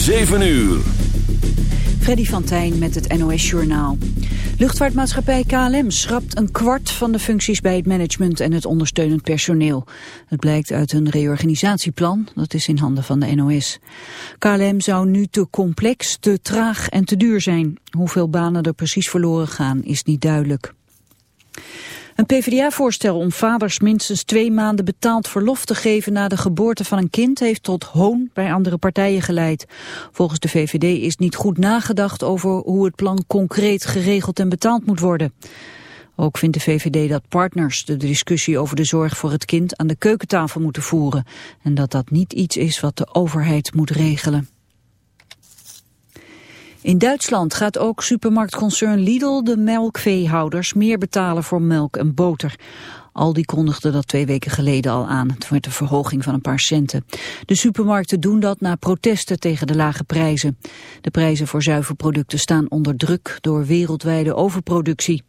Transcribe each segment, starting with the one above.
7 uur. Freddy van Tijn met het NOS-journaal. Luchtvaartmaatschappij KLM schrapt een kwart van de functies bij het management en het ondersteunend personeel. Het blijkt uit een reorganisatieplan, dat is in handen van de NOS. KLM zou nu te complex, te traag en te duur zijn. Hoeveel banen er precies verloren gaan is niet duidelijk. Een PvdA-voorstel om vaders minstens twee maanden betaald verlof te geven na de geboorte van een kind heeft tot hoon bij andere partijen geleid. Volgens de VVD is niet goed nagedacht over hoe het plan concreet geregeld en betaald moet worden. Ook vindt de VVD dat partners de discussie over de zorg voor het kind aan de keukentafel moeten voeren en dat dat niet iets is wat de overheid moet regelen. In Duitsland gaat ook supermarktconcern Lidl de melkveehouders meer betalen voor melk en boter. Aldi kondigde dat twee weken geleden al aan. Het werd een verhoging van een paar centen. De supermarkten doen dat na protesten tegen de lage prijzen. De prijzen voor zuivelproducten staan onder druk door wereldwijde overproductie.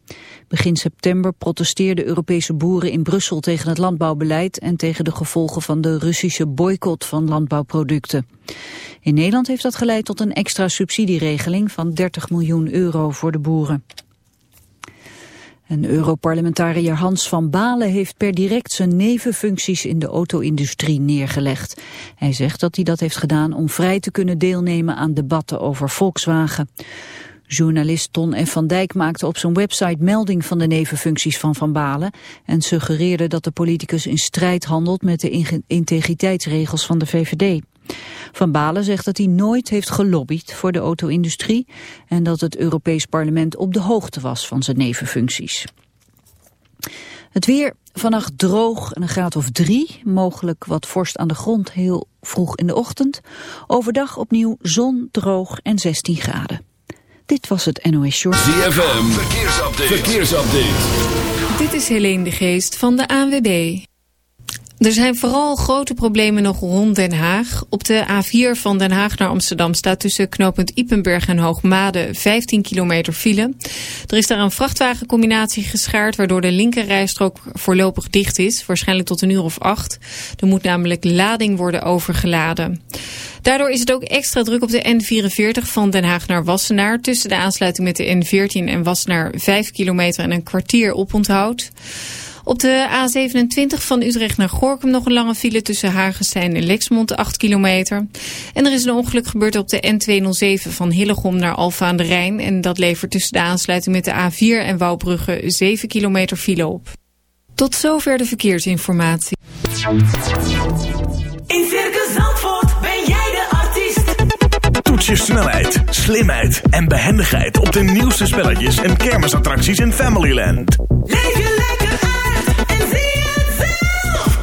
Begin september protesteerden Europese boeren in Brussel tegen het landbouwbeleid en tegen de gevolgen van de Russische boycott van landbouwproducten. In Nederland heeft dat geleid tot een extra subsidieregeling van 30 miljoen euro voor de boeren. Een Europarlementariër Hans van Balen heeft per direct zijn nevenfuncties in de auto-industrie neergelegd. Hij zegt dat hij dat heeft gedaan om vrij te kunnen deelnemen aan debatten over Volkswagen. Journalist Ton F. van Dijk maakte op zijn website melding van de nevenfuncties van Van Balen en suggereerde dat de politicus in strijd handelt met de integriteitsregels van de VVD. Van Balen zegt dat hij nooit heeft gelobbyd voor de auto-industrie en dat het Europees Parlement op de hoogte was van zijn nevenfuncties. Het weer vannacht droog en een graad of drie, mogelijk wat vorst aan de grond heel vroeg in de ochtend. Overdag opnieuw zon, droog en 16 graden. Dit was het NOS Short. ZFM, verkeersupdate. verkeersupdate. Dit is Helene de Geest van de ANWB. Er zijn vooral grote problemen nog rond Den Haag. Op de A4 van Den Haag naar Amsterdam staat tussen knooppunt Ipenburg en Hoogmade 15 kilometer file. Er is daar een vrachtwagencombinatie geschaard waardoor de linkerrijstrook voorlopig dicht is. Waarschijnlijk tot een uur of acht. Er moet namelijk lading worden overgeladen. Daardoor is het ook extra druk op de N44 van Den Haag naar Wassenaar. Tussen de aansluiting met de N14 en Wassenaar 5 kilometer en een kwartier oponthoud. Op de A27 van Utrecht naar Gorkum nog een lange file tussen Hagestein en Lexmond 8 kilometer. En er is een ongeluk gebeurd op de N207 van Hillegom naar Alfa aan de Rijn. En dat levert tussen de aansluiting met de A4 en Wouwbrugge 7 kilometer file op. Tot zover de verkeersinformatie. In Circus Zandvoort ben jij de artiest. Toets je snelheid, slimheid en behendigheid op de nieuwste spelletjes en kermisattracties in Familyland. Leef je lekker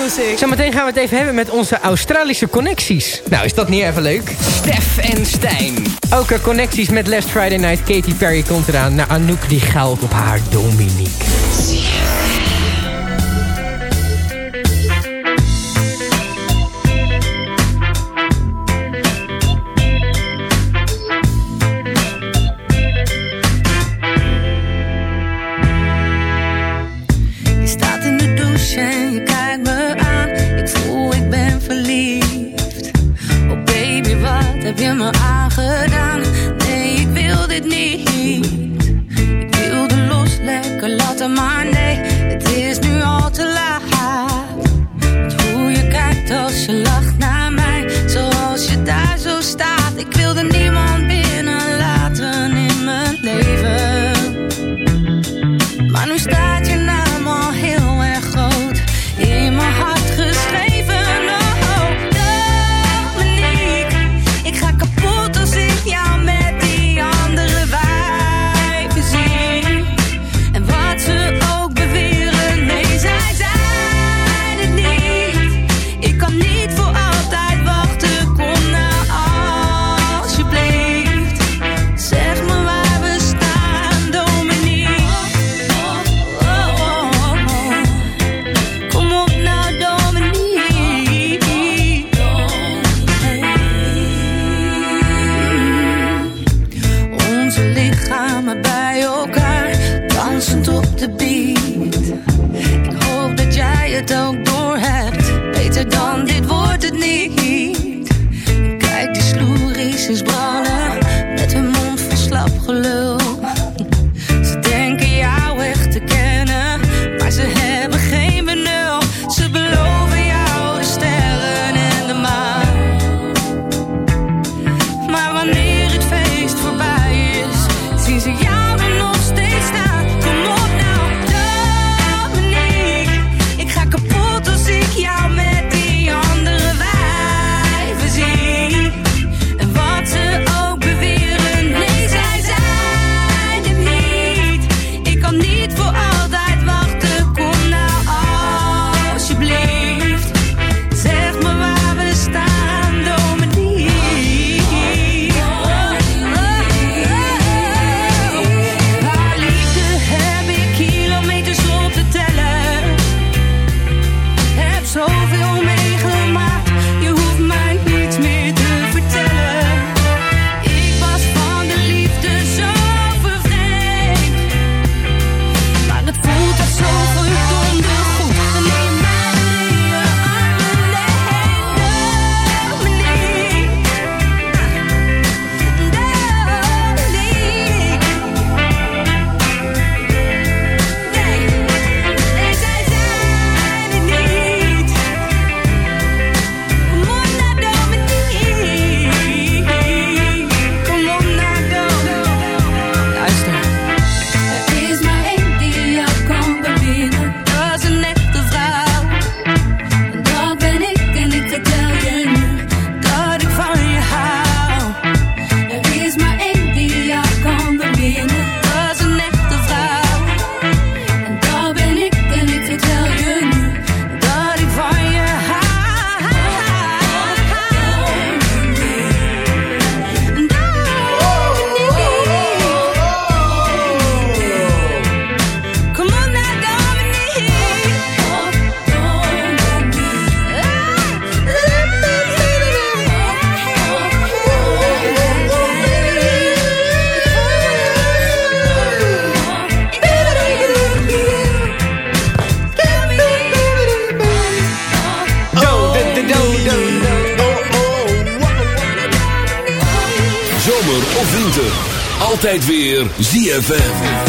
Music. Zometeen gaan we het even hebben met onze Australische connecties. Nou, is dat niet even leuk? Stef en Stijn. Ook eh, connecties met Last Friday Night. Katy Perry komt eraan. Naar Anouk die geld op haar Dominique. Weer ZFM.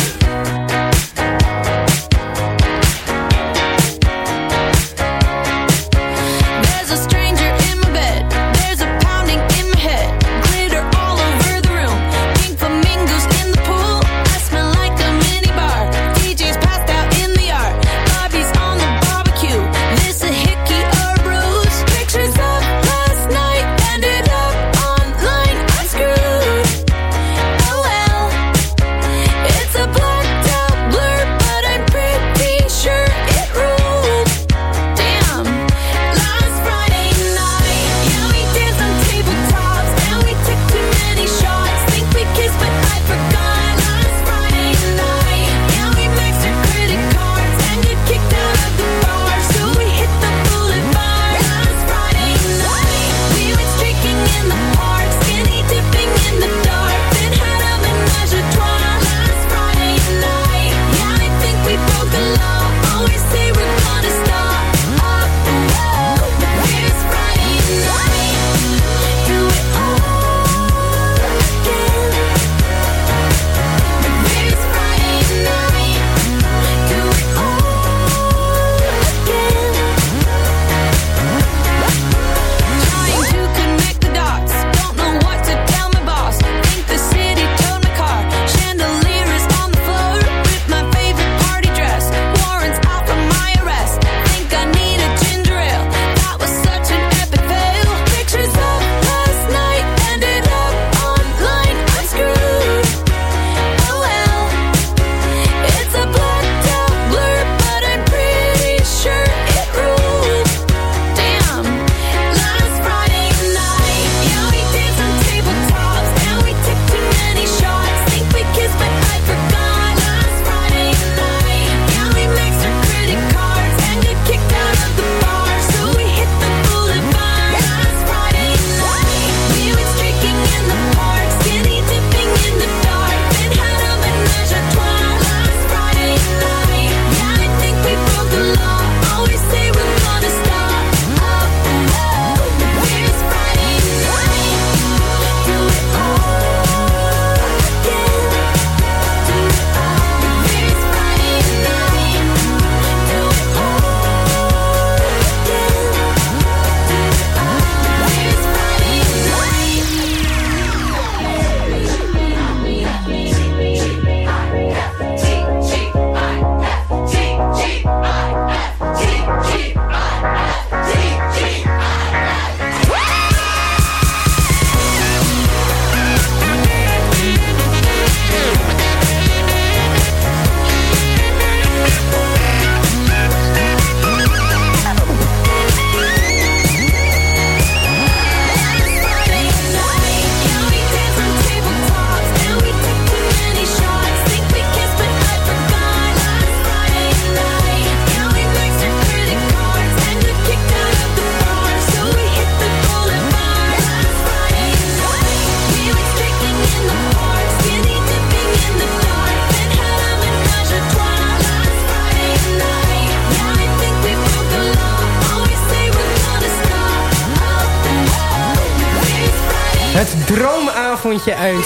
Uit.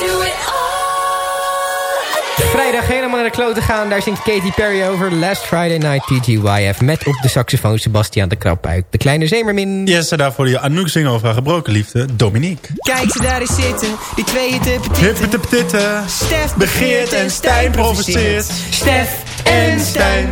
Vrijdag helemaal naar de klote gaan. Daar zingt Katy Perry over Last Friday Night TGYF. Met op de saxofoon Sebastian de Krabbuik. De kleine zemermin. Yes, en daarvoor die Anouk zingen over haar gebroken liefde. Dominique. Kijk ze daar eens zitten, die tweeën te te petitten. Stef Begeert en Stijn provoceert. Stef en Stijn.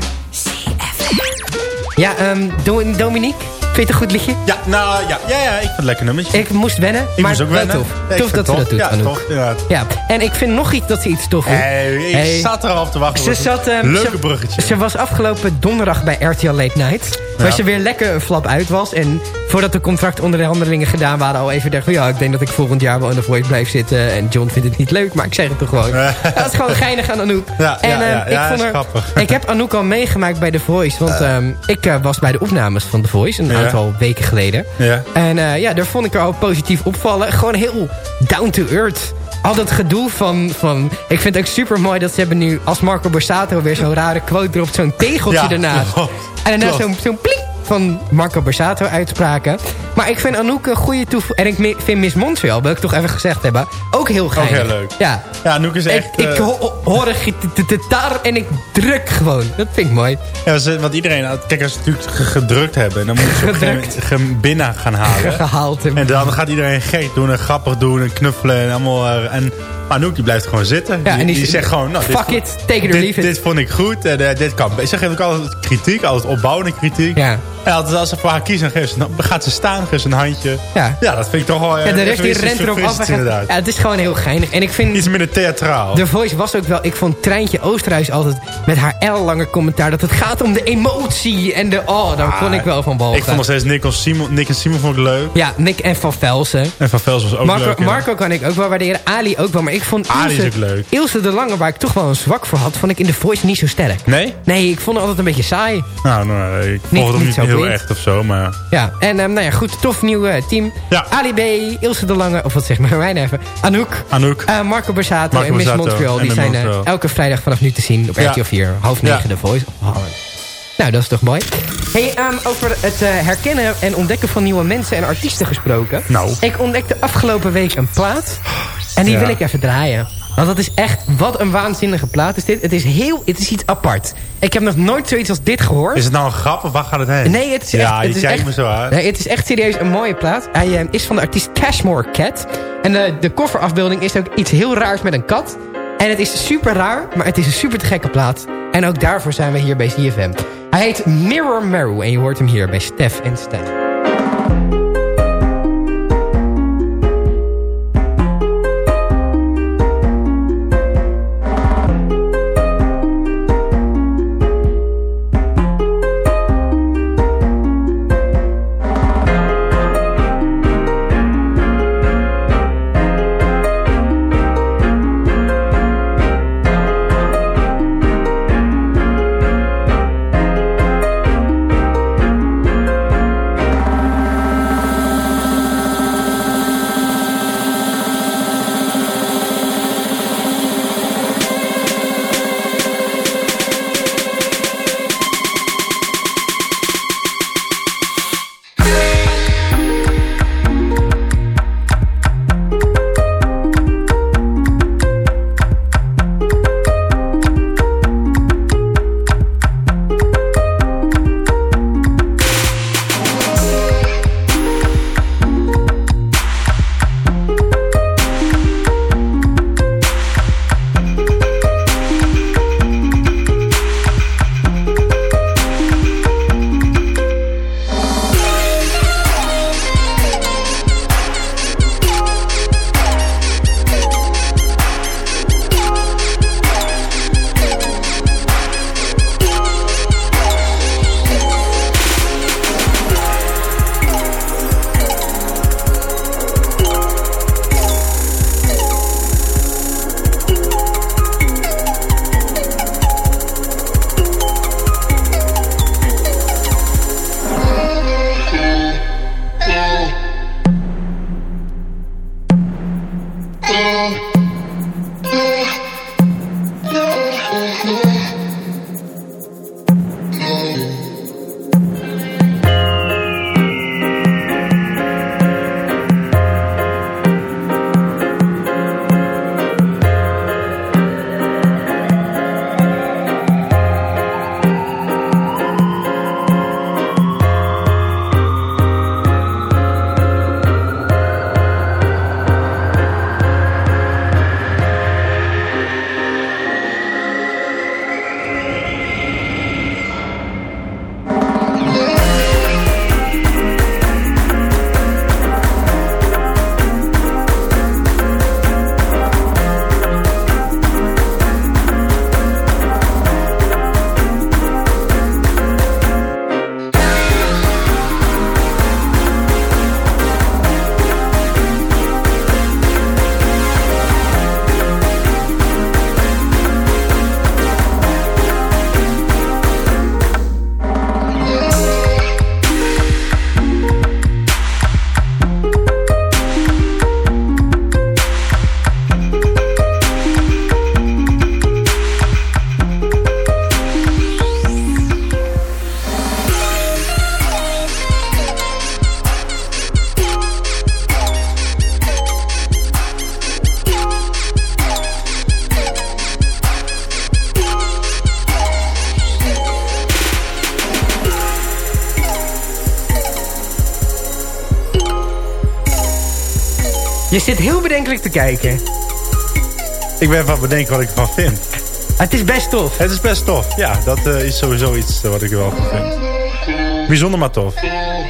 Ja, ehm Do- Dominique. Vind je het een goed liedje? Ja, nou ja, ja, ja ik vind het een lekker nummertje. Ik moest wennen, Ik maar moest ook wel wennen. tof. Ja, ik tof dat ze dat doet. Ja, Anouk. tof, inderdaad. Ja, en ik vind nog iets dat ze iets tof doet. Hey, ik Hey. zat er al op te wachten. Ze zat, ehm, Leuke ze- bruggetje. Ze was afgelopen donderdag bij RTL Late Night. Waar Ja. ze weer lekker een flap uit was. En voordat de contractonderhandelingen gedaan waren... al even dacht van ja, ik denk dat ik volgend jaar wel in de Voice blijf zitten. En John vindt het niet leuk, maar ik zeg het toch gewoon. dat is gewoon geinig aan Anouk. Ja, en, ja, ehm, ja, ik, ja, vond is er- grappig. ik heb Anouk al meegemaakt bij The Voice. Want ehm, ik eh, was bij de opnames van The Voice. Een Ja. Aantal weken geleden. Ja. En eh, ja, daar vond ik er al positief opvallen. Gewoon heel down to earth. Al dat gedoe van, van... Ik vind het ook super mooi dat ze hebben nu als Marco Borsato weer zo'n rare quote erop. Zo'n tegeltje Ja, ernaast. klopt. En daarna zo'n zo'n pling van Marco Borsato uitspraken. Maar ik vind Anouk een goede toevoeging. En ik vind Miss Montreal, wil ik toch even gezegd hebben, ook heel Ook geinig. heel leuk. Ja. Ja, Anouk is echt... ik ik eh, ho- ho- hoor een gitaar en ik druk gewoon. Dat vind ik mooi. Ja, ze, want iedereen... Kijk, als ze natuurlijk ge- gedrukt hebben... dan moeten ze op een gegeven moment ge- binnen gaan halen. Gehaald. En, dan gaat iedereen gek doen en grappig doen en knuffelen en allemaal... eh, En Anouk die blijft gewoon zitten. Ja, die, en die zegt gewoon... Nou, fuck dit, it, take it or dit, leave it. Dit vond ik goed en eh, dit kan. Ze geeft ook altijd kritiek, altijd opbouwende kritiek. Ja. En altijd als ze voor haar kiezen, geeft ze, dan gaat ze staan, geeft ze een handje. Ja. Ja, dat vind ik toch wel... eh, ja, de rest die rent erop af. Ja, het is gewoon heel geinig. En ik vind... Iets minder theatraal. The Voice was ook wel... Ik vond Treintje Oosterhuis altijd met haar ellenlange commentaar... dat het gaat om de emotie en de... Oh, daar kon ik wel van bal Ik vond nog steeds Nick, en Simon, Nick en Simon vond ik leuk. Ja, Nick en Van Velsen. En Van Vels was ook Marco, leuk. Marco kan ik ook wel waarderen. Ali ook wel. Maar ik vond Ali is Ilse, ook leuk. Ilse de Lange, waar ik toch wel een zwak voor had... vond ik in The Voice niet zo sterk. Nee? Nee, ik vond het altijd een beetje saai. Nou, nou ik Niet- volg het niet niet, zo heel echt of zo, maar... Ja, en ehm, nou ja, goed, tof nieuw eh, team. Ja. Ali B, Ilse de Lange, of wat zeg maar, wij even. Anouk, Anouk. eh, Marco Borsato en Miss Montreal. en Die de zijn eh, elke vrijdag vanaf nu te zien op Ja. RTL 4, half negen Ja. de Voice. Nou, dat is toch mooi. Hey, ehm, over het eh, herkennen en ontdekken van nieuwe mensen en artiesten gesproken. Nou. Ik ontdekte afgelopen week een plaat. En die Ja. wil ik even draaien. Want dat is echt, wat een waanzinnige plaat is dit. Het is heel, het is iets apart. Ik heb nog nooit zoiets als dit gehoord. Is het nou een grap of waar gaat het heen? Nee, het is ja, echt... je het is kijkt echt, me zo aan. Nee, het is echt serieus een mooie plaat. Hij eh, is van de artiest Cashmore Cat. En eh, de kofferafbeelding is ook iets heel raars met een kat. En het is super raar, maar het is een super te gekke plaat. En ook daarvoor zijn we hier bij CFM. Hij heet Mirror Meru en je hoort hem hier bij Stef en Stijn. Te kijken. Ik ben van bedenken wat ik ervan vind. Het is best tof. Het is best tof. Ja, dat eh, is sowieso iets eh, wat ik er wel van vind. Bijzonder maar tof.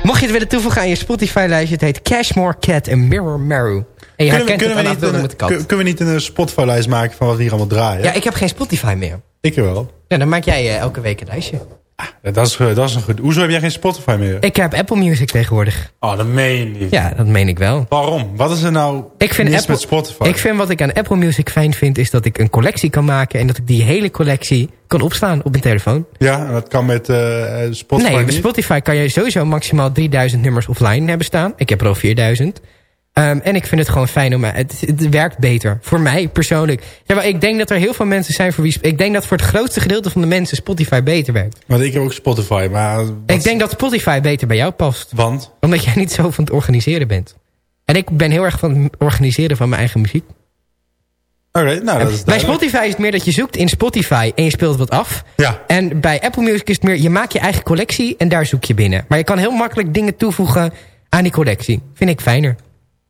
Mocht je het willen toevoegen aan je Spotify-lijstje... het heet Cashmore Cat en Mirror Maru. En je Kunnen we, kunnen, het niet een, met de kat. kun- kunnen we niet een Spotify-lijst maken van wat we hier allemaal draaien? Ja, ik heb geen Spotify meer. Ik wel. Ja, dan maak jij eh, elke week een lijstje. Ja, dat, is, eh, dat is een goed. Hoezo heb jij geen Spotify meer? Ik heb Apple Music tegenwoordig. Oh, dat meen je niet. Ja, dat meen ik wel. Waarom? Wat is er nou Ik vind, Apple, met Spotify? ik vind wat ik aan Apple Music fijn vind... is dat ik een collectie kan maken... en dat ik die hele collectie kan opslaan op mijn telefoon. Ja, en dat kan met eh, Spotify nee, niet? Spotify kan je sowieso maximaal 3000 nummers offline hebben staan. Ik heb er al 4000. Ehm, en ik vind het gewoon fijn om... Het, het werkt beter. Voor mij persoonlijk. Ja, maar ik denk dat er heel veel mensen zijn voor wie... Ik denk dat voor het grootste gedeelte van de mensen Spotify beter werkt. Want ik heb ook Spotify, maar... wat- Ik denk dat Spotify beter bij jou past. Want? Omdat jij niet zo van het organiseren bent. En ik ben heel erg van het organiseren van mijn eigen muziek. Oké, nou dat is bij. Spotify is het meer dat je zoekt in Spotify en je speelt wat af. Ja. En bij Apple Music is het meer, je maakt je eigen collectie en daar zoek je binnen. Maar je kan heel makkelijk dingen toevoegen aan die collectie. Vind ik fijner.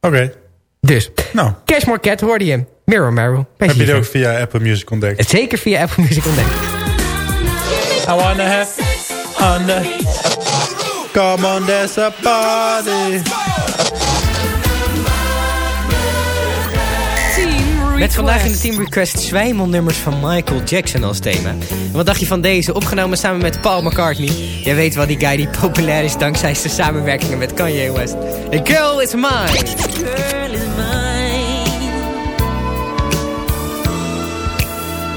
Oké. Dus, Nou, Cashmore Cat hoorde je. Mirror Marrow. heb je die ook via Apple Music ontdekt? Zeker via Apple Music ontdekt. I wanna have. Come on, there's a party. Met vandaag in de Team Request zwijmelnummers van Michael Jackson als thema. En wat dacht je van deze? Opgenomen samen met Paul McCartney. Jij weet wel, die guy die populair is dankzij zijn samenwerkingen met Kanye West. The girl is mine. girl is mine.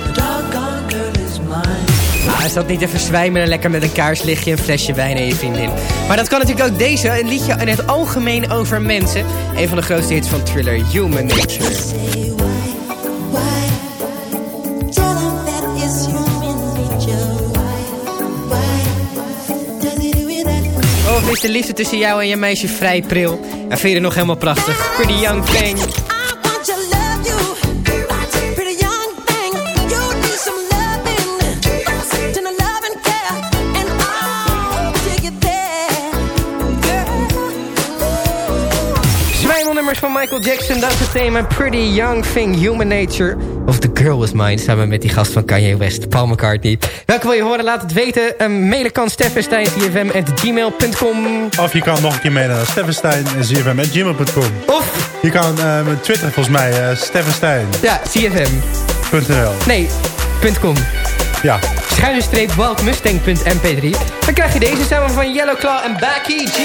The doggone girl is dat niet even zwijmelen lekker met een kaarslichtje, een flesje wijn en je vriendin. Maar dat kan natuurlijk ook deze, een liedje in het algemeen over mensen. Een van de grootste hits van Thriller, Human Nature. Is de liefde tussen jou en je meisje vrij pril? En vind je nog helemaal prachtig? Pretty young thing. Zwijmelnummers van Michael Jackson, dat is het thema Pretty Young Thing, Human Nature. Of The Girl Was Mine, samen met die gast van Kanye West, Paul McCartney. Welke wil je horen? Laat het weten. Um, mailen kan steffenstein.gmail.com Of je kan nog een keer mee naar steffenstein.gmail.com. Of je kan uh, mijn Twitter volgens mij, uh, Steffenstein. Ja, CFM.nl. Nee, .com. Ja. Schuine streep wildmustang.mp3. Dan krijg je deze samen van Yellow Claw en Becky G.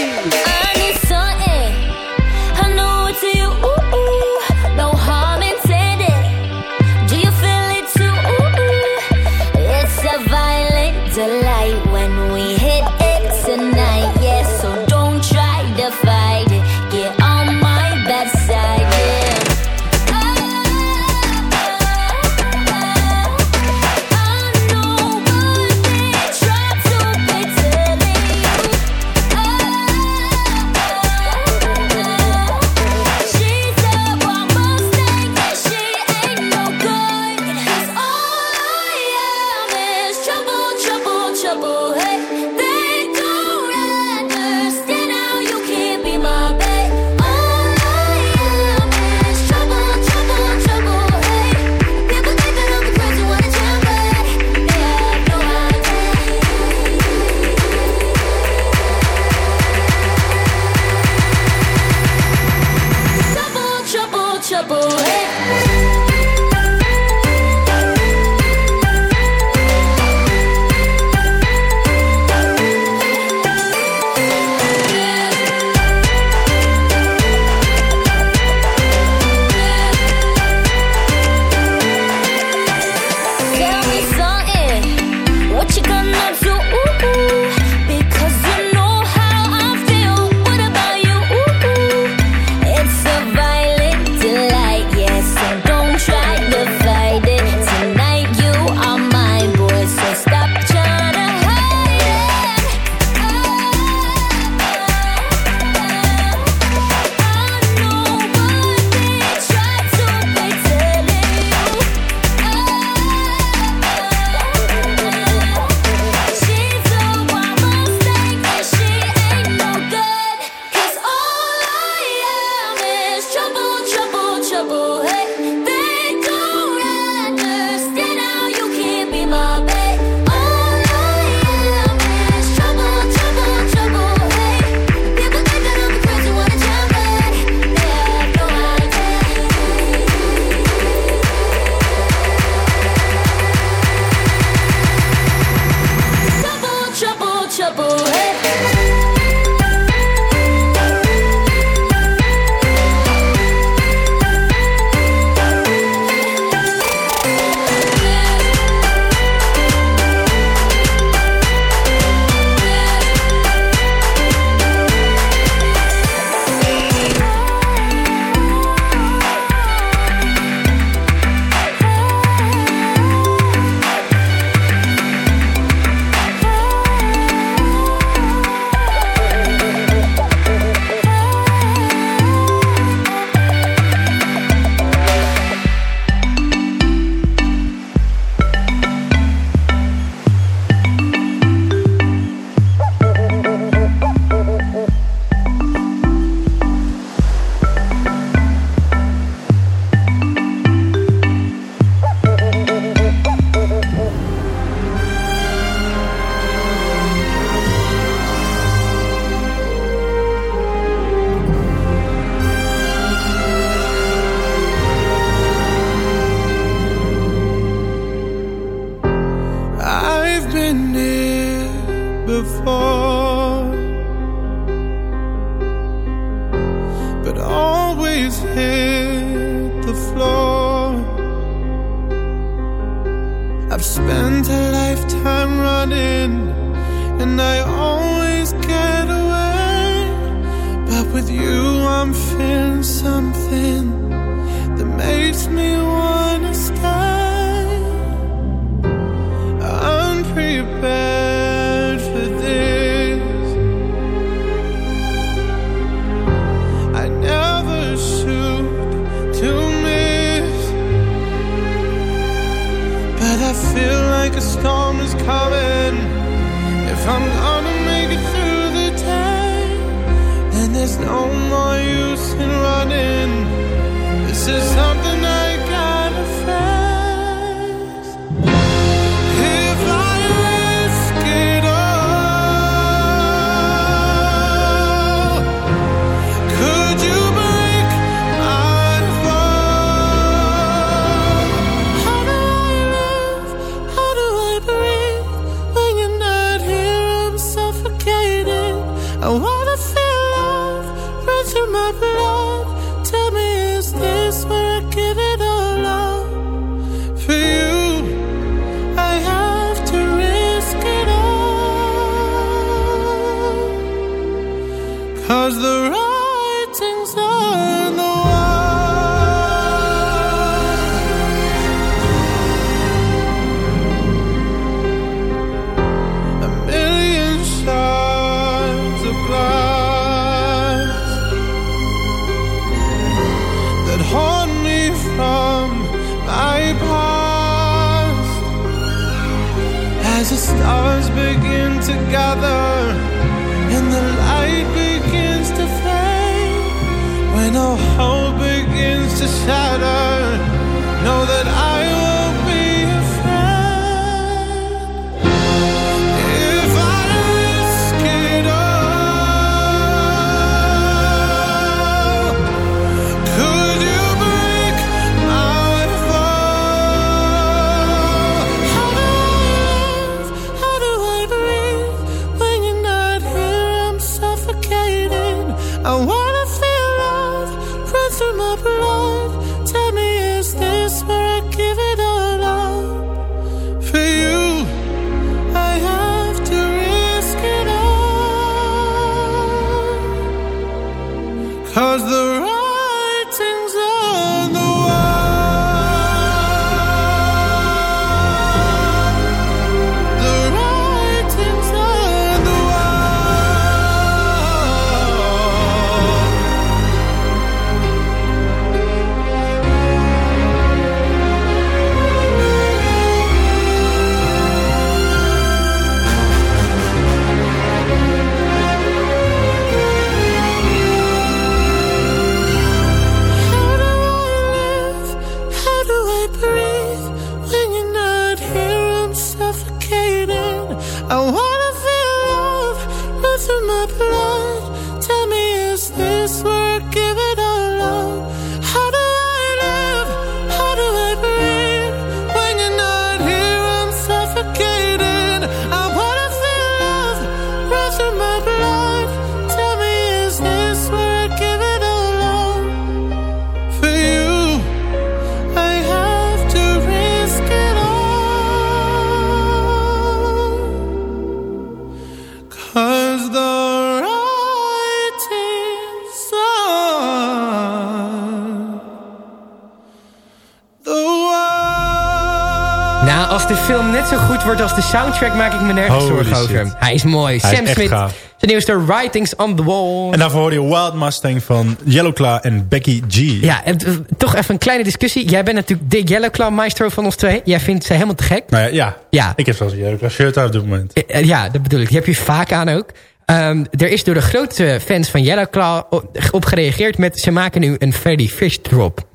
Nou, als de film net zo goed wordt als de soundtrack... maak ik me nergens Holy zorgen shit. over hem. Hij is mooi. Hij Sam Smith, gaaf. zijn nieuwste Writings on the Wall. En daarvoor hoorde je Wild Mustang van Yellowclaw en Becky G. Ja, en, eh, toch even een kleine discussie. Jij bent natuurlijk de Yellowclaw maestro van ons twee. Jij vindt ze helemaal te gek. Nou ja, ja. Ja. ik heb zelfs een Yellowclaw shirt uit op dit moment. Eh, eh, Ja, dat bedoel ik. Die heb je vaak aan ook. Ehm, er is door de grote fans van Yellowclaw op gereageerd met... ze maken nu een Freddy Fish drop.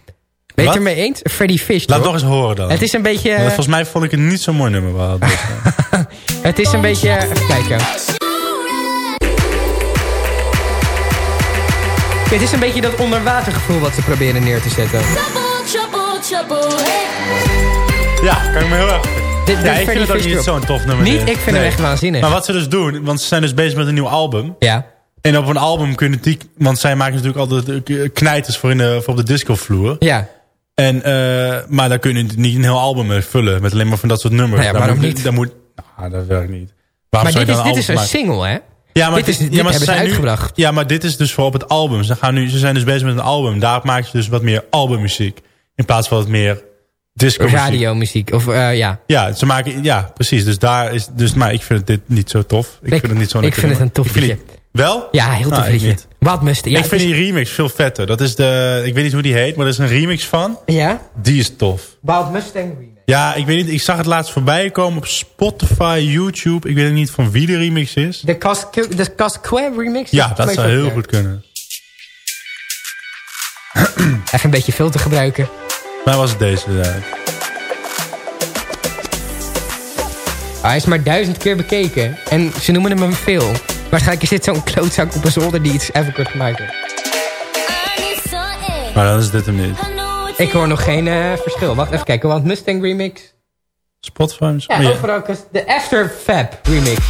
Ben je het ermee eens? Een Freddy Fish. Laat nog eens horen dan. Het is een beetje... Want volgens mij vond ik het niet zo'n mooi nummer. Het is een beetje... Even kijken. Het is een beetje dat onderwatergevoel wat ze proberen neer te zetten. Ja, kan ik me heel erg... De ja, ik vind het ook Fish niet zo'n tof nummer. Niet? dit. Ik vind hem echt waanzinnig. Maar wat ze dus doen, want ze zijn dus bezig met een nieuw album. Ja. En op een album kunnen die... Want zij maken natuurlijk altijd knijters voor, in de, voor op de discovloer. Ja. En, eh, maar daar kun je niet een heel album mee vullen. Met alleen maar van dat soort nummers. Nou ja, waarom moet, niet? Dat, moet, nou, dat werkt niet. Waarom maar dit is, dit een maken? single, hè? Ja, maar dit is, dit ja, maar hebben ze zijn nu- uitgebracht. ja, maar dit is dus voor op het album. Ze, gaan nu, ze zijn dus bezig met een album. Daar maak je dus wat meer albummuziek. In plaats van wat meer disco Radiomuziek, of eh, ja. Ja, ze maken, ja, precies. Dus daar is, dus, maar ik vind dit niet zo tof. Ik, Ik- vind het niet zo ik vind het een tof liedje. Wel? Ja, heel tof Nou, liedje. Ja, ik vind is- die remix veel vetter. Dat is de, ik weet niet hoe die heet, maar er is een remix van. Ja? Die is tof. Wild Mustang remix. Ja, ik weet niet. Ik zag het laatst voorbij komen op Spotify, YouTube. Ik weet niet van wie de remix is. De Casque- de Casque remix? Ja, dat zou heel goed kunnen. Even een beetje filter gebruiken. Maar was het deze. Hij is maar duizend keer bekeken. En ze noemen hem een veel. Waarschijnlijk is dit zo'n klootzak op een zolder die iets even kort gemaakt heeft. Maar dan is dit hem niet. Ik hoor nog geen eh, verschil. Wacht even kijken, want Mustang remix. Spotify? Ja, Oh, ja. overal. kus- De After Fab remix.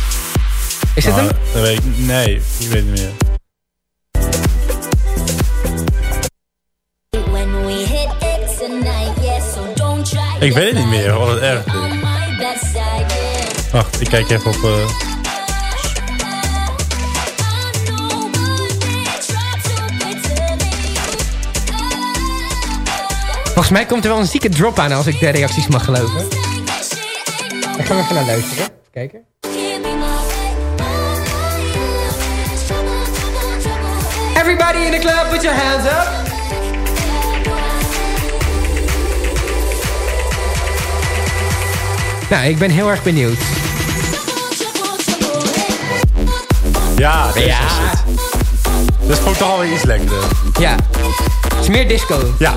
Is het Nou, hem? dat weet ik, nee, ik weet niet meer. Ik weet het niet meer, wat het erg is. Wacht, ik kijk even op... eh, Volgens mij komt er wel een zieke drop aan als ik de reacties mag geloven. Ik ga even naar luisteren. Even kijken. Everybody in the club, put your hands up. Nou, ik ben heel erg benieuwd. Ja, Ja. is Dat is gewoon toch alweer iets lekkerder. Ja. Het is meer disco. Ja,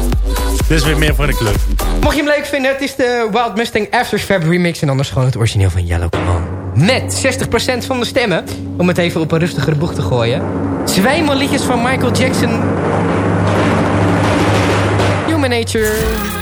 dit is weer meer voor de club. Mocht je hem leuk vinden, het is de Wild Mustang After Fab remix... en anders gewoon het origineel van Yellow Claw. Met 60% van de stemmen. Om het even op een rustigere boeg te gooien. Zwijmel liedjes van Michael Jackson. Human Nature.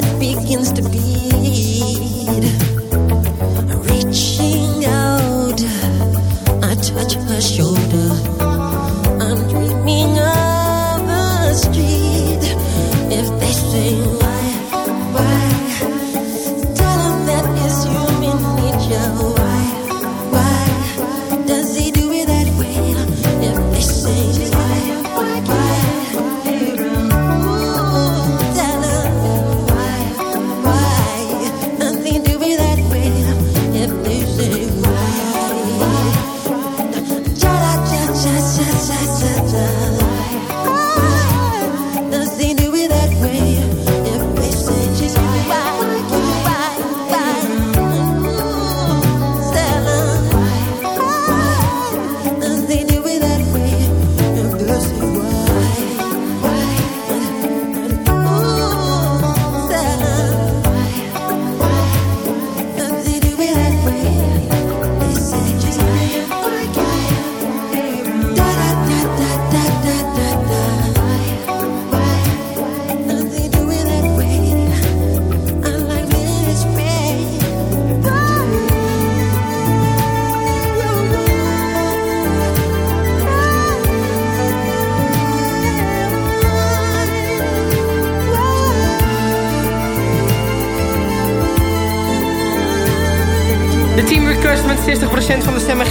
Heart begins to beat.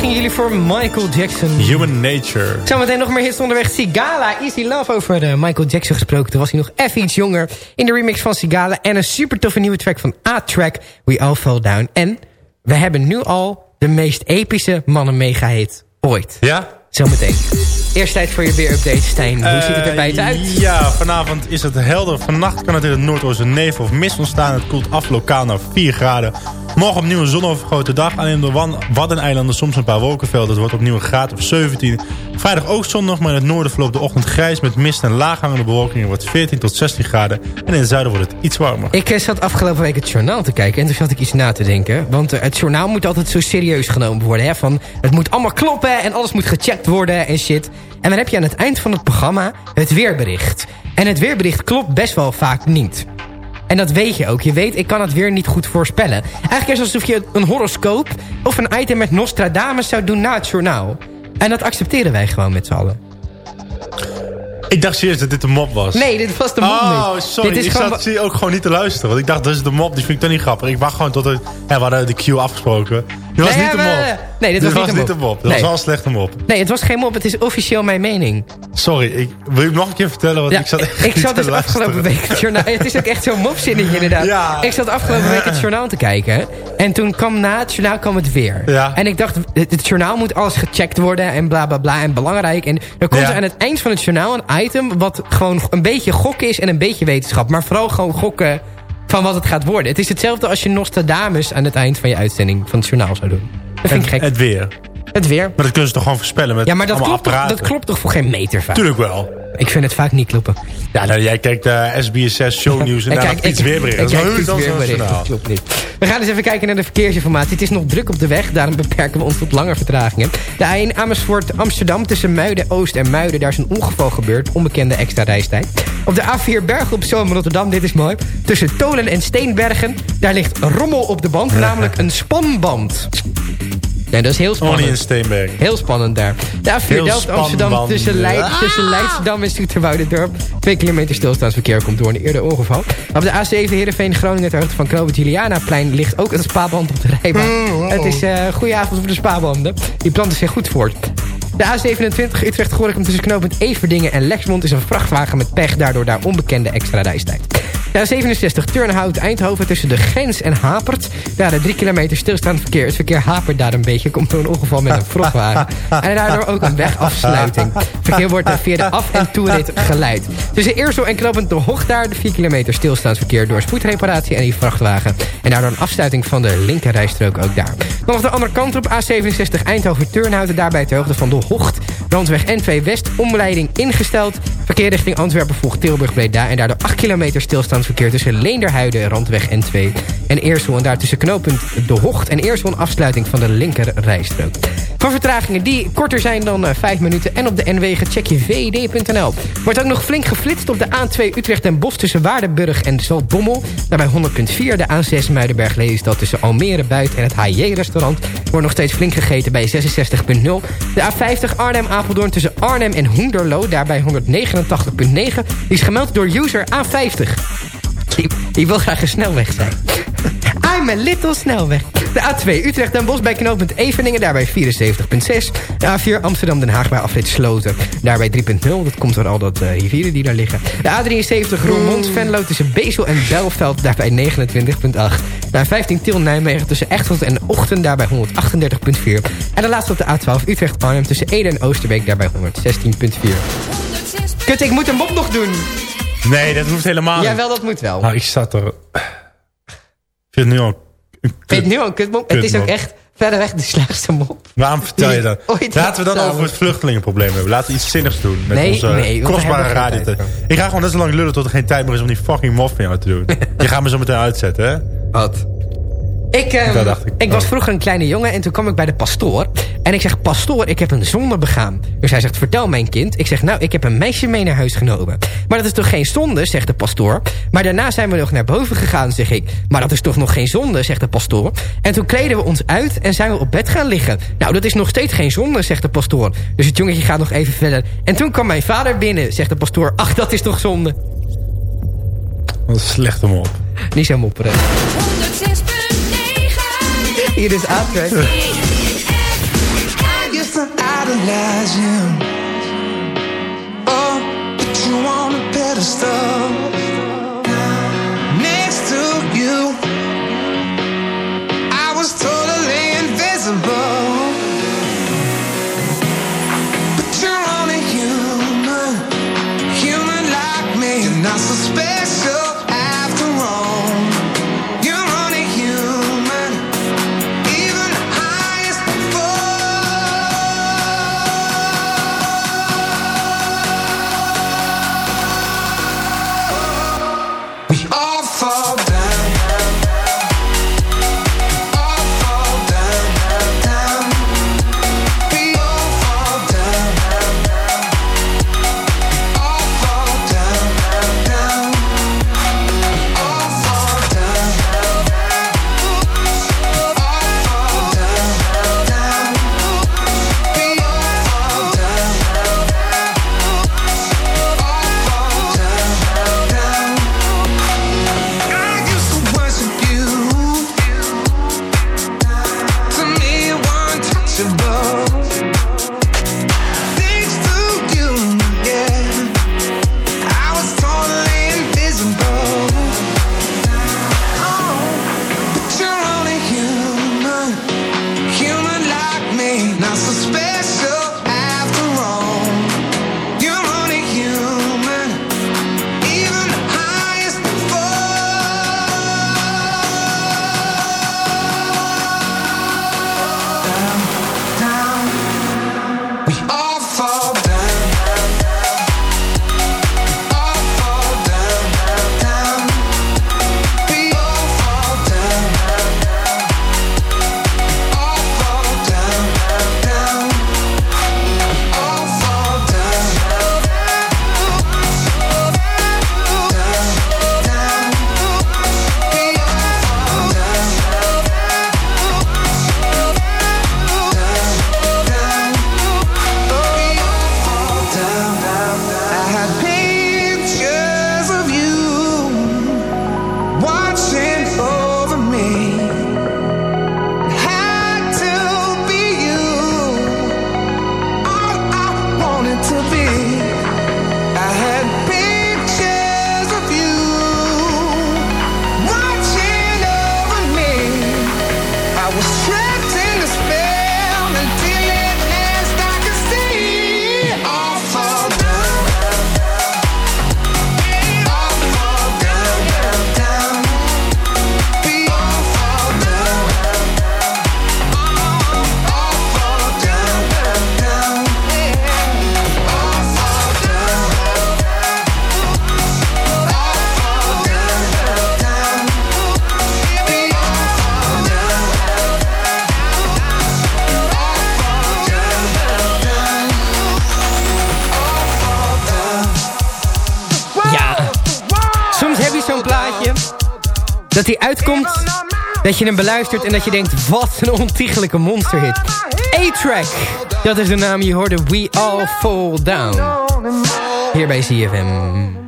Gingen jullie voor Michael Jackson. Human Nature. Zometeen nog meer hits onderweg. Sigala, Easy Love over eh, Michael Jackson gesproken. Toen was hij nog even iets jonger. In de remix van Sigala. En een super toffe nieuwe track van A-Track. We All Fall Down. En we hebben nu al de meest epische mannen mega hit ooit. Ja? Zometeen. Eerst tijd voor je weerupdate, Stijn. Hoe ziet het er buiten Eh, uit? Ja, vanavond is het helder. Vannacht kan het in het noordoosten nevel of mist ontstaan. Het koelt af lokaal naar 4 graden. Morgen opnieuw een zonovergrote dag. Alleen op de Waddeneilanden soms een paar wolkenvelden. Het wordt opnieuw een graad of 17. Vrijdag ook zondag, maar in het noorden verloopt de ochtend grijs... met mist en laaghangende bewolking. Het wordt 14 tot 16 graden. En in het zuiden wordt het iets warmer. Ik eh, zat afgelopen week het journaal te kijken en toen zat ik iets na te denken. Want eh, het journaal moet altijd zo serieus genomen worden. Hè? Van, het moet allemaal kloppen en alles moet gecheckt worden en shit. En dan heb je aan het eind van het programma het weerbericht. En het weerbericht klopt best wel vaak niet. En dat weet je ook. Je weet, ik kan het weer niet goed voorspellen. Eigenlijk is het alsof je een horoscoop of een item met Nostradamus zou doen na het journaal. En dat accepteren wij gewoon met z'n allen. Ik dacht serieus dat dit een mop was. Nee, dit was de mop Oh, niet. sorry. Dit is ik gewoon zat zie ook gewoon niet te luisteren. Want ik dacht, dat is de mop. Die vind ik toch niet grappig. Ik wacht gewoon tot het... Ja, we hadden de cue afgesproken. Dit was niet de mop. nee, dit was niet de mop. Dat Nee. was wel een slechte mop. Nee, het was geen mop. Het is officieel mijn mening. Sorry, ik, wil je nog een keer vertellen? Want Ja, ik zat echt ik zat dus afgelopen week het journaal... Het is ook echt zo'n mopzinnetje inderdaad. Ja. Ik zat afgelopen week het journaal te kijken. En toen kwam na het journaal kwam het weer. Ja. En ik dacht, het, het journaal moet alles gecheckt worden en bla bla bla en belangrijk. En er komt er aan het eind van het journaal een item... wat gewoon een beetje gokken is en een beetje wetenschap. Maar vooral gewoon gokken van wat het gaat worden. Het is hetzelfde als je Nostradamus aan het eind van je uitzending van het journaal zou doen. Dat vind ik gek. Het weer. Het weer. Maar dat kunnen ze toch gewoon voorspellen met Ja, maar dat klopt, toch, dat klopt toch voor geen meter vaak? Tuurlijk wel. Ik vind het vaak niet kloppen. Ja, nou, jij kijkt uh, SBS6 shownieuws en Ik daar iets weerbericht. Dat is dan dat klopt niet. We gaan eens even kijken naar de verkeersinformatie. Het is nog druk op de weg, daarom beperken we ons tot lange vertragingen. De A1 Amersfoort Amsterdam tussen Muiden Oost en Muiden. Daar is een ongeval gebeurd, onbekende extra reistijd. Op de A4 Bergen op Rotterdam, dit is mooi. Tussen Tolen en Steenbergen, daar ligt rommel op de band, namelijk een spanband. Ja, dat is heel spannend. In Steenberg. Heel spannend daar. De A4 Heel Delft Amsterdam tussen, Leid, Ah! tussen Leidschendam en Zoeterwoudendorp. Twee kilometer stilstaansverkeer komt door een eerder ongeval. Op de A7 Heerenveen Groningen ter hoogte van Knoopend Julianaplein ligt ook een spaaband op de rijbaan. Mm, Het is eh goede avond voor de spaabanden. Die planten zich goed voort. De A27 Utrecht Gorinchem tussen knooppunt Everdingen en Lexmond is een vrachtwagen met pech. Daardoor daar onbekende extra reistijd. De A67 Turnhout Eindhoven tussen de Grens en Hapert. Daar de 3 kilometer stilstaand verkeer. Het verkeer hapert daar een beetje. Komt door een ongeval met een vrachtwagen. En daardoor ook een wegafsluiting. Verkeer wordt via de af- en toerit geleid. Tussen Eersel en knooppunt De Hoog daar de 4 kilometer stilstaand verkeer door spoedreparatie en die vrachtwagen. En daardoor een afsluiting van de linkerrijstrook ook daar. Dan nog de andere kant op A67 Eindhoven Turnhout. Daarbij ter hoogte van De Hocht. Randweg N2 West. Omleiding ingesteld. Verkeer richting Antwerpen volgt Tilburg Breda. En daardoor 8 kilometer stilstandsverkeer tussen Leenderhuiden en Randweg N2. En Eersel. En daar tussen knooppunt De Hocht en Eersel een afsluiting van de linker rijstrook. Voor vertragingen die korter zijn dan eh, 5 minuten. En op de N-wegen check je vd.nl. Wordt ook nog flink geflitst op de A2 Utrecht en Bos tussen Waardenburg en Zaltbommel. Daarbij 100.4 de A6 Muidenberg Lelystad tussen Almere Buit en het HJ restaurant. Wordt nog steeds flink gegeten bij 66.0. De A50 Arnhem Apeldoorn tussen Arnhem en Hoenderloo. Daarbij 189.9. Die is gemeld door user A50. Die wil graag een snelweg zijn. I'm a little snelweg. De A2 Utrecht en Bos bij knooppunt Eveningen, daarbij 74.6. De A4 Amsterdam Den Haag bij afrit Sloten, daarbij 3.0. Dat komt door al dat uh, rivieren die daar liggen. De A73 Roermond Venlo tussen Bezel en Belveld, daarbij 29.8. De A15 Til Nijmegen tussen Echteld en Ochten, daarbij 138.4. En de laatste op de A12 Utrecht Arnhem tussen Ede en Oosterbeek, daarbij 116.4. Kut, ik moet hem op nog doen. Nee, dat hoeft helemaal niet. Jawel, dat moet wel. Nou, ik zat er... Ik vind het nu al... een Vind je het nu al een kutmop? Het is ook echt verder weg de slechtste mop. Waarom vertel je dat? Ooit Laten we dan over het vluchtelingenprobleem hebben. Laten we iets zinnigs doen. Met Nee, onze nee, kostbare radio. Ik ga gewoon net zo lang lullen tot er geen tijd meer is om die fucking mof van jou te doen. je gaat me zo meteen uitzetten, hè? Wat? Ik, ehm, Dat dacht ik. ik was vroeger een kleine jongen en toen kwam ik bij de pastoor. En ik zeg, pastoor, ik heb een zonde begaan. Dus hij zegt, vertel mijn kind. Ik zeg, nou, ik heb een meisje mee naar huis genomen. Maar dat is toch geen zonde, zegt de pastoor. Maar daarna zijn we nog naar boven gegaan, zeg ik. Maar dat is toch nog geen zonde, zegt de pastoor. En toen kleden we ons uit en zijn we op bed gaan liggen. Nou, dat is nog steeds geen zonde, zegt de pastoor. Dus het jongetje gaat nog even verder. En toen kwam mijn vader binnen, zegt de pastoor. Ach, dat is toch zonde. Wat slecht hem op. Niet zo mopperen. 106.9 Hier is Aardwijk. idolize you. Oh, put you on a pedestal. komt dat je hem beluistert en dat je denkt... wat een ontiegelijke monsterhit. A-Track, dat is de naam. Je hoorde We All Fall Down. Hier bij CFM.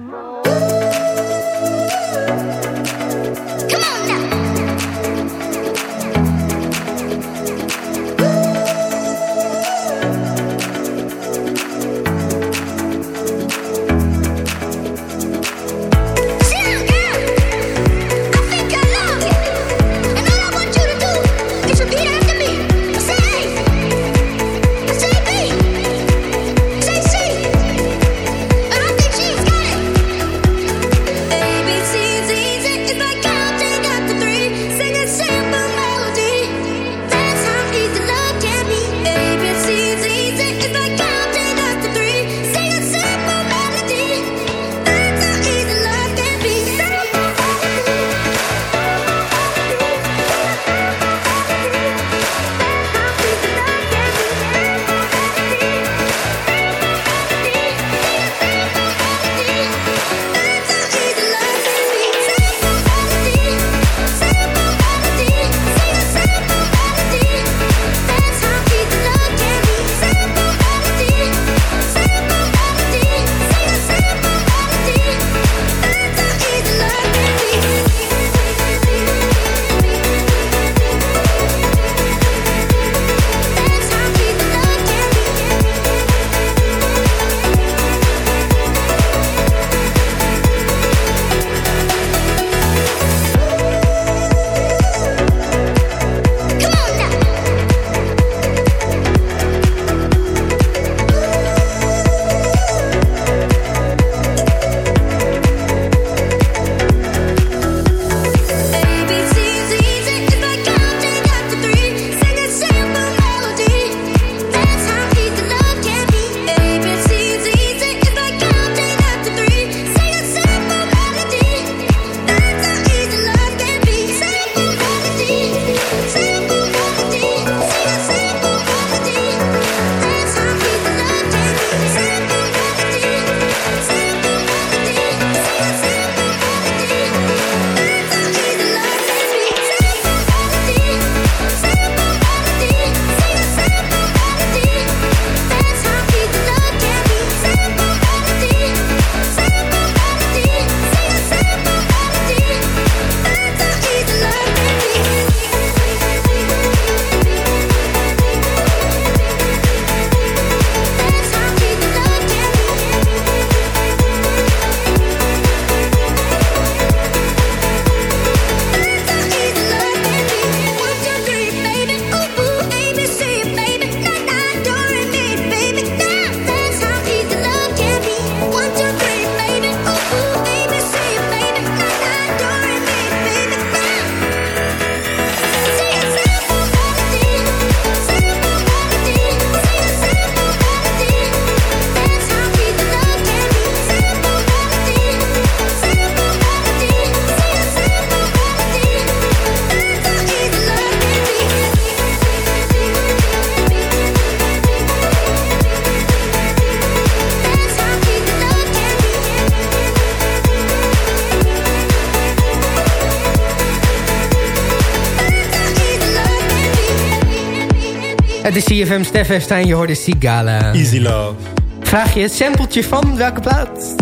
CFM Stef Efstein, je hoorde Sigala. Easy Love. Vraag je het sampletje van welke plaat?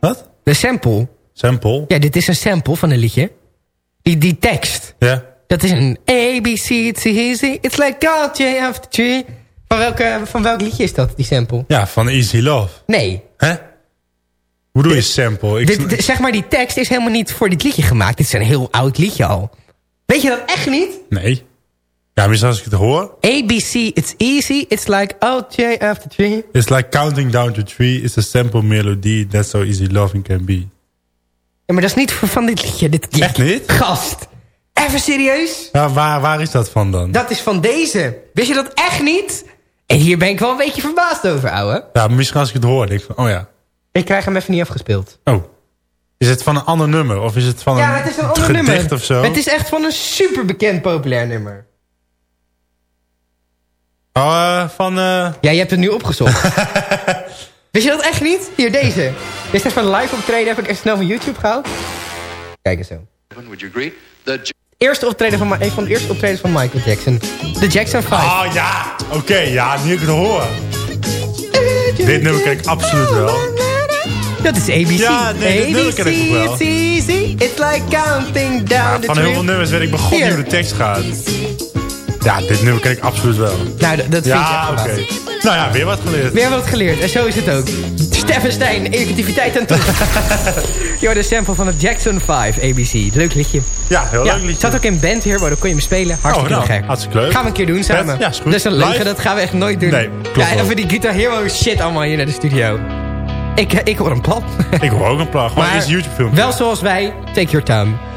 Wat? De sample. Sample? Ja, dit is een sample van een liedje. Die, die tekst. Ja. Dat is een A, B, C, it's easy. It's like God, J after tree. Van, welke, van welk liedje is dat, die sample? Ja, van Easy Love. Nee. Hè? Hoe bedoel je sample? Ik Dit, dit- zeg maar, die tekst is helemaal niet voor dit liedje gemaakt. Dit is een heel oud liedje al. Weet je dat echt niet? Nee. Ja, misschien als ik het hoor. A, B, C, it's easy. It's like oh, J after tree. It's like counting down to three. It's a sample melody. That's so easy loving can be. Ja, maar dat is niet van dit liedje. Dit, Echt niet? Gast. Even serieus? Ja, waar, waar is dat van dan? Dat is van deze. Wist je dat echt niet? En hier ben ik wel een beetje verbaasd over, ouwe. Ja, misschien als ik het hoor. Denk ik van, oh ja. Ik krijg hem even niet afgespeeld. Oh. Is het van een ander nummer? Of is het van Ja, een, het is een ander nummer. of zo? Het is echt van een super bekend populair nummer. Oh, eh, van... eh, Ja, je hebt het nu opgezocht. Wist je dat echt niet? Hier, deze. Dit is van live optreden, heb ik echt snel van YouTube gehaald. Kijk eens zo. Would you agree? The Eerste optreden van, een van de eerste optredens van Michael Jackson. De Jackson 5. Oh ja, oké, ja, nu ik het hoor. Dit nummer ken ik absoluut wel. Dat is ABC. Ja, nee, dit nummer ken ik ook wel. ABC, it's easy. It's like counting down Maar the van tree. heel veel nummers weet ik begon Hier. hoe de tekst gaat. Ja, dit nummer ken ik absoluut wel. Nou, dat, vind ja, ik echt. Nou ja, weer wat geleerd. Weer wat geleerd. En zo is het ook. Steffen Stijn, creativiteit en toe. Hoort de sample van het Jackson 5 ABC. Leuk liedje. Ja, heel leuk liedje. Zat ook in band hier, dan kon je hem spelen. Hartstikke Oh, nou, gek. hartstikke leuk. Gaan we een keer doen samen. Ja, is goed. Dat is een leuke, dat gaan we echt nooit doen. Nee, klopt Ja, wel. even die Guitar Hero shit allemaal hier naar de studio. Ik, ik hoor een plan. Ik hoor ook een plan. Gewoon Maar eens YouTube filmpje. Wel zoals wij, take your time.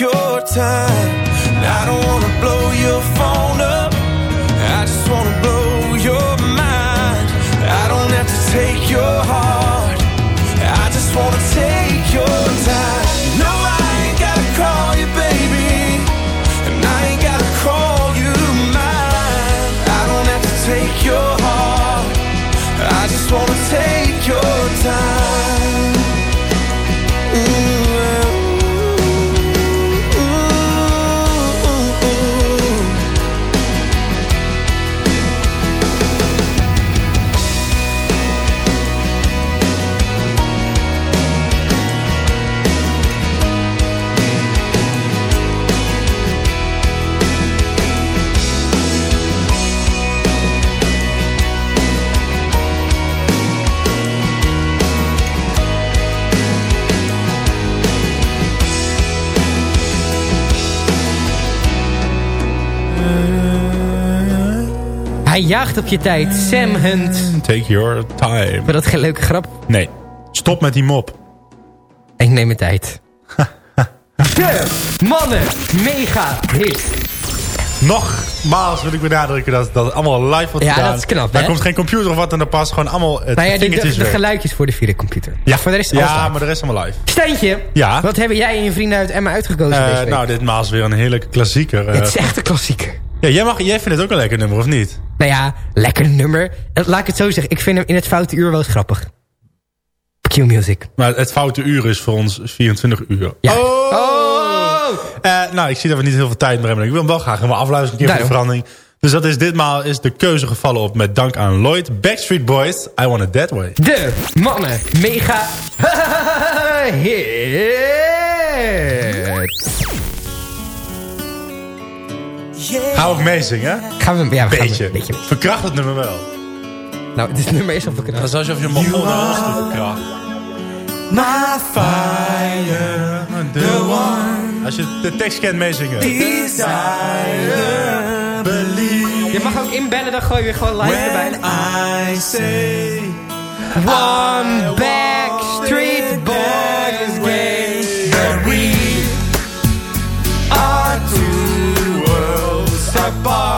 your time. I don't wanna jaagt op je tijd. Sam Hunt. Take your time. Vind dat geen leuke grap? Nee. Stop met die mop. Ik neem mijn tijd. De mannen mega hit. Nogmaals wil ik benadrukken dat, dat allemaal live wordt Ja, gedaan. dat is knap, Daar hè? komt geen computer of wat en dan past gewoon allemaal het Nou ja, de, geluidjes voor de vierde computer. Ja, voor de rest ja live. maar de rest allemaal live. Stijntje, Ja. wat hebben jij en je vrienden uit Emma uitgekozen Eh, deze week? nou, ditmaal is weer een heerlijke klassieker. eh. het is echt een klassieker. Ja, jij, mag, jij vindt het ook een lekker nummer, of niet? Nou ja, lekker nummer. Eh, Laat ik het zo zeggen, ik vind hem in het foute uur wel eens grappig. Q-music. Maar het foute uur is voor ons 24 uur. Ja. Oh! Eh, nou, ik zie dat we niet heel veel tijd meer hebben. Ik wil hem wel graag helemaal afluisteren, een keer voor de Daarom. verandering. Dus dat is ditmaal is de keuze gevallen op met dank aan Lloyd. Backstreet Boys, I Want It That Way. De mannen mega hit. We ook meezingen? Gaan we, ja, we gaan Beetje. een beetje. Verkracht het nummer wel. Nou, dit nummer is al verkracht. Dat is alsof je hem op onderhoud verkracht. My fire, the one Als je de tekst kent, meezingen. desire, believe. Je mag ook inbellen, dan gooi je gewoon live erbij. When I say One Backstreet bar.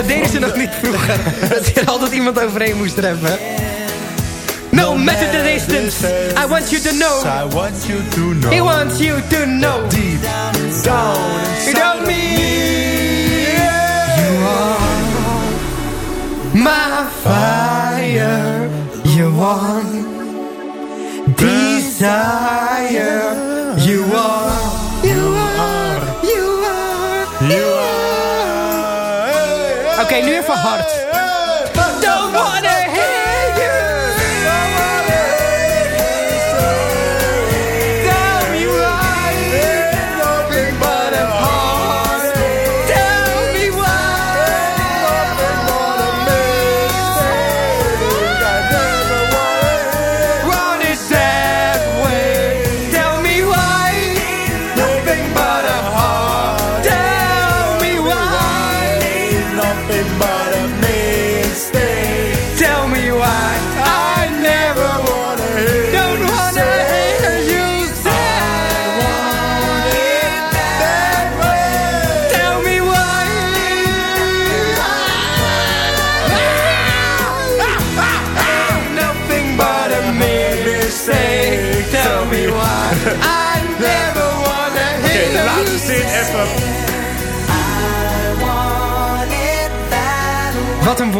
Dat deden ze nog niet vroeger. Dat er altijd iemand overheen moest treffen. No matter the distance, I want you to know. I want you to know. He wants you to know. deep down Without me, you are my fire. You want desire.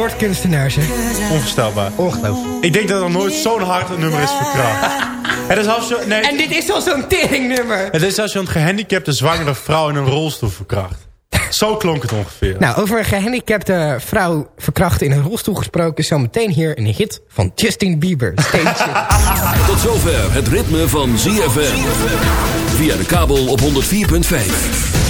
That Wat een woordkunstenaar zeg. Onvoorstelbaar. Ongelooflijk. Ik denk dat er nooit zo'n hard een nummer is verkracht. Het is als je, nee, En dit is al zo'n teringnummer. het is als je een gehandicapte zwangere vrouw in een rolstoel verkracht. Zo klonk het ongeveer. Nou, over een gehandicapte vrouw verkrachten in een rolstoel gesproken... zometeen hier een hit van Justin Bieber. Tot zover het ritme van ZFM. Via de kabel op 104.5.